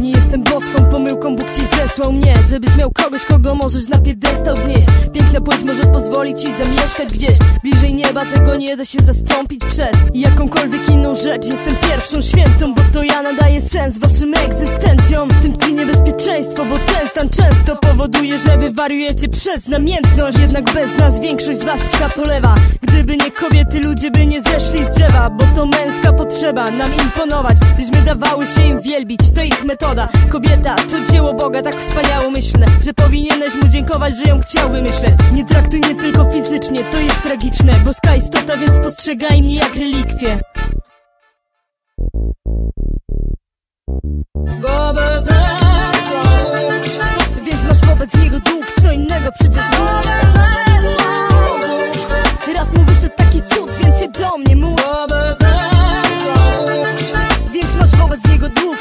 Nie jestem boską, pomyłką Bóg ci zesłał mnie Żebyś miał kogoś, kogo możesz na piedestał znieść Piękna płeć może pozwolić ci zamieszkać gdzieś. Bliżej nieba tego nie da się zastąpić przez jakąkolwiek inną rzecz. Jestem pierwszą świętą, bo to ja nadaję sens waszym egzystencjom. Tym tkwi niebezpieczeństwo, bo ten stan często powoduje, że wy wariujecie przez namiętność. Jednak bez nas większość z was światolewa Gdyby nie kobiety, ludzie by nie zeszli z drzewa Bo to męska potrzeba nam imponować Byśmy dawały się im wielbić, to ich metoda. Kobieta to dzieło Boga, tak wspaniałomyślne Że powinieneś mu dziękować, że ją chciał wymyśleć. Nie traktuj mnie tylko fizycznie, to jest tragiczne Boska istota, więc postrzegaj mnie jak relikwie. Więc masz wobec niego dług, co innego przecież dług. Raz mu wyszedł taki cud, więc się do mnie mów. Więc masz wobec niego dług,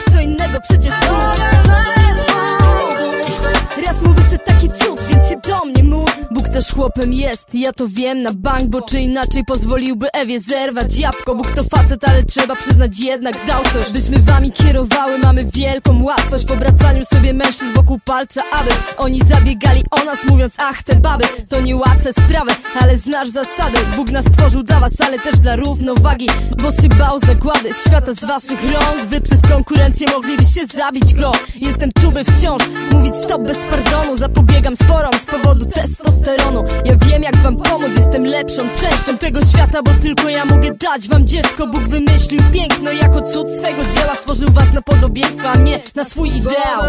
chłopem jest, ja to wiem na bank Bo czy inaczej pozwoliłby Ewie zerwać jabłko? Bóg to facet, ale trzeba przyznać jednak dał coś. Byśmy wami kierowały, mamy wielką łatwość. W obracaniu sobie mężczyzn wokół palca Aby oni zabiegali o nas mówiąc ach te baby To niełatwe sprawy, ale znasz zasady. Bóg nas stworzył dla was, ale też dla równowagi Bo się bał zagłady świata z waszych rąk. Wy przez konkurencję moglibyście zabić go. Jestem tu by wciąż mówić stop bez pardonu. Zapobiegam sporom z powodu testosteronu Ja wiem jak wam pomóc, jestem lepszą częścią tego świata Bo tylko ja mogę dać wam dziecko. Bóg wymyślił piękno jako cud swego dzieła Stworzył was na podobieństwo, a mnie na swój ideał